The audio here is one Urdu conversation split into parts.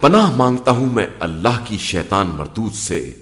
پناہ مانگتا ہوں میں اللہ کی شیطان مردود سے۔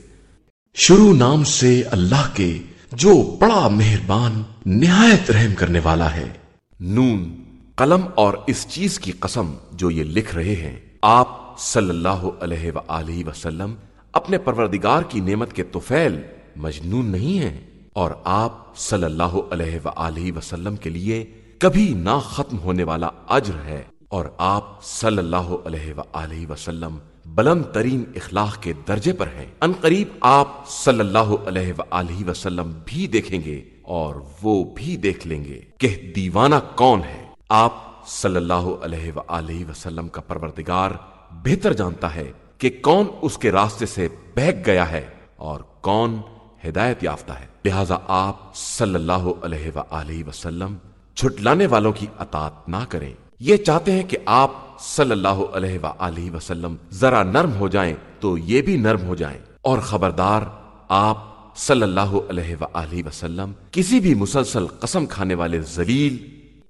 شروع نام سے اللہ کے جو بڑا مہربان، نہایت رحم کرنے والا ہے۔ نون، قلم اور اس چیز کی قسم جو یہ لکھ رہے ہیں۔ آپ صلی اللہ علیہ وآلہ وسلم اپنے پروردگار کی نعمت کے توفیل مجنون نہیں ہیں۔ اور آپ صلی اللہ علیہ وآلہ وسلم کے لیے کبھی نہ ختم ہونے والا اجر ہے۔ اور آپ صلی اللہ علیہ وآلہ وسلم بلند ترین اخلاق کے درجے پر ہیں۔ ان قریب آپ صلی اللہ علیہ وآلہ وسلم بھی دیکھیں گے اور وہ بھی دیکھ لیں گے۔ کہ دیوانہ کون ہے؟ آپ صلی اللہ علیہ وآلہ وسلم کا پروردگار بہتر جانتا ہے کہ کون اس کے راستے سے بہک گیا ہے اور کون ہدایت یافتہ ہے۔ لہذا آپ صلی اللہ علیہ وآلہ وسلم چھٹلانے والوں کی اطاعت نہ کریں۔ یہ چاہتے ہیں کہ آپ صلی اللہ علیہ وآلہ وسلم ذرا نرم ہو جائیں تو یہ بھی نرم ہو جائیں۔ اور خبردار، آپ صلی اللہ علیہ وآلہ وسلم کسی بھی مسلسل قسم کھانے والے زلیل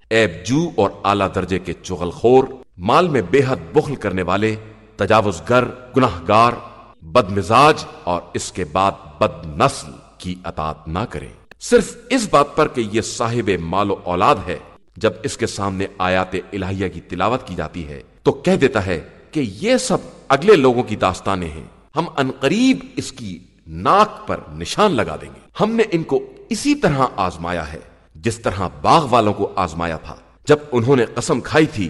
ایب جو اور اعلی درجے کے چغل خور، مال میں بے حد بخل کرنے والے تجاوز گر گناہ گار بد مزاج اور اس کے بعد بد نسل کی اطاعت نہ کریں۔ صرف اس بات پر کہ یہ صاحب مال و اولاد ہے۔ جب اس کے سامنے آیات الہیہ کی تلاوت کی جاتی ہے، تو کہہ دیتا ہے کہ یہ سب اگلے لوگوں کی داستانیں ہیں۔ ہم انقریب اس کی ناک پر نشان لگا دیں گے۔ ہم نے ان کو اسی طرح آزمایا ہے، جس طرح باغ والوں کو آزمایا تھا۔ جب انہوں نے قسم کھائی تھی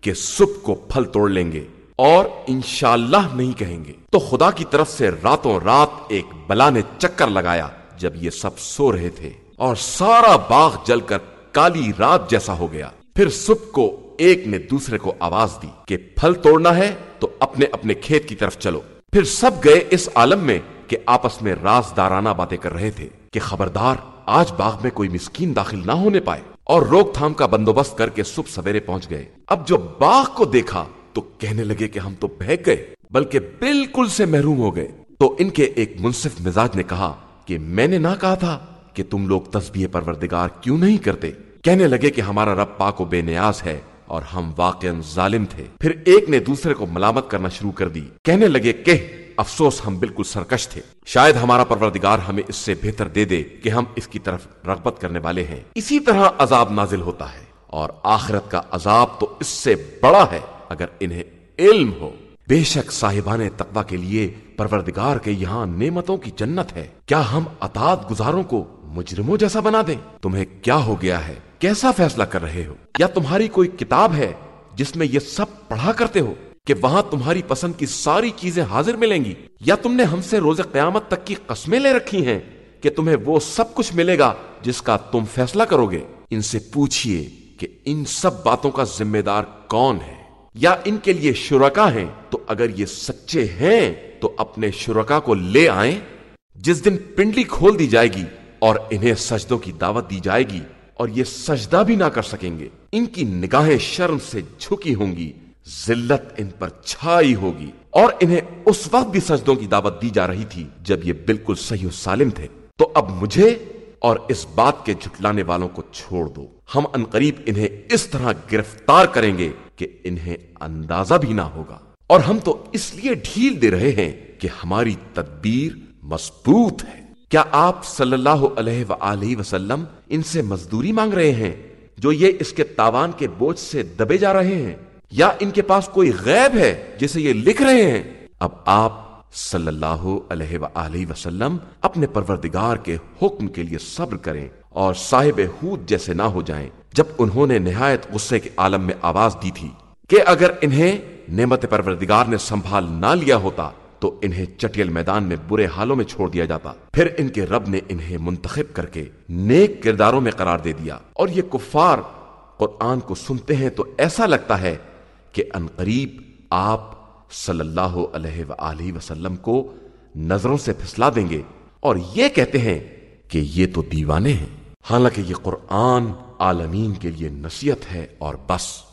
کہ سب کو پھل توڑ لیں گے اور انشاءاللہ نہیں کہیں گے، تو خدا کی طرف سے راتوں رات ایک بلا نے چکر لگایا جب یہ سب سو رہے تھے۔ اور سارا باغ جل کر کالی رات جیسا ہو گیا۔ پھر صبح کو ایک نے دوسرے کو آواز دی کہ پھل توڑنا ہے تو اپنے اپنے کھیت کی طرف چلو۔ پھر سب گئے اس عالم میں کہ آپس میں راز دارانہ باتیں کر رہے تھے کہ خبردار آج باغ میں کوئی مسکین داخل نہ ہونے پائے۔ اور روک تھام کا بندوبست کر کے صبح سویرے پہنچ گئے۔ اب جو باغ کو دیکھا تو کہنے لگے کہ ہم تو بہک گئے، بلکہ بالکل سے محروم ہو گئے۔ تو ان کے ایک منصف مزاج نے کہا کہ میں نے نہ کہا تھا کہ تم لوگ تسبیح پروردگار کیوں نہیں کرتے؟ کہنے لگے کہ ہمارا رب پاک و بے نیاز ہے اور ہم واقع ظالم تھے۔ پھر ایک نے دوسرے کو ملامت کرنا شروع کر دی۔ کہنے لگے کہ افسوس، ہم بالکل سرکش تھے۔ شاید ہمارا پروردگار ہمیں اس سے بہتر دے دے کہ ہم اس کی طرف رغبت کرنے والے ہیں۔ اسی طرح عذاب نازل ہوتا ہے اور آخرت کا عذاب تو اس سے بڑا ہے اگر انہیں علم ہو۔ بے شک صاحبان تقوی کے لیے پروردگار کے یہاں نعمتوں کی جنت ہے۔ کیا ہم اطاعت گزاروں کو مجرموں جیسا بنا دیں؟ تمہیں کیا ہو گیا ہے؟ کیسا فیصلہ کر رہے ہو؟ یا تمہاری کوئی کتاب ہے جس میں یہ سب پڑھا کرتے ہو کہ وہاں تمہاری پسند کی ساری چیزیں حاضر ملیں گی؟ یا تم نے ہم سے روز قیامت تک کی قسمیں لے رکھی ہیں کہ تمہیں وہ سب کچھ ملے گا جس کا تم فیصلہ کرو گے؟ ان سے پوچھئے کہ ان سب باتوں کا ذمہ دار کون ہے؟ یا ان کے لیے شرکا ہیں تو اگر یہ سچے ہیں تو اپنے شرکا کو لے آئیں؟ جس دن پنڈلی کھول دی جائے گی اور انہیں سجدوں کی دعوت دی جائے گی اور یہ سجدہ بھی نہ کر سکیں گے۔ ان کی نگاہیں شرم سے جھکی ہوں گی، ذلت ان پر چھائی ہوگی۔ اور انہیں اس وقت بھی سجدوں کی دعوت دی جا رہی تھی جب یہ بالکل صحیح و سالم تھے۔ تو اب مجھے اور اس بات کے جھٹلانے والوں کو چھوڑ دو۔ ہم انقریب انہیں اس طرح گرفتار کریں گے کہ انہیں اندازہ بھی نہ ہوگا۔ اور ہم تو اس لیے ڈھیل دے رہے ہیں کہ ہماری تدبیر مضبوط ہے۔ کیا آپ صلی اللہ علیہ وآلہ وسلم ان سے مزدوری مانگ رہے ہیں جو یہ اس کے تاوان کے بوجھ سے دبے جا رہے ہیں یا ان کے پاس کوئی غیب ہے جسے یہ لکھ رہے ہیں؟ اب آپ صلی اللہ علیہ وآلہ وسلم اپنے پروردگار کے حکم کے لیے صبر کریں اور صاحب حود جیسے نہ ہو جائیں جب انہوں نے نہایت غصے کے عالم میں آواز دی تھی کہ اگر انہیں نعمت پروردگار نے سنبھال نہ لیا ہوتا تو انہیں چٹیل میدان میں برے حالوں میں چھوڑ دیا جاتا۔ پھر ان کے رب نے انہیں منتخب کر کے نیک کرداروں میں قرار دے دیا۔ اور یہ کفار قرآن کو سنتے ہیں تو ایسا لگتا ہے کہ انقریب آپ صلی اللہ علیہ وآلہ وسلم کو نظروں سے پھسلا دیں گے۔ اور یہ کہتے ہیں کہ یہ تو دیوانے ہیں۔ حالانکہ یہ قرآن عالمین کے لیے نصیحت ہے اور بس۔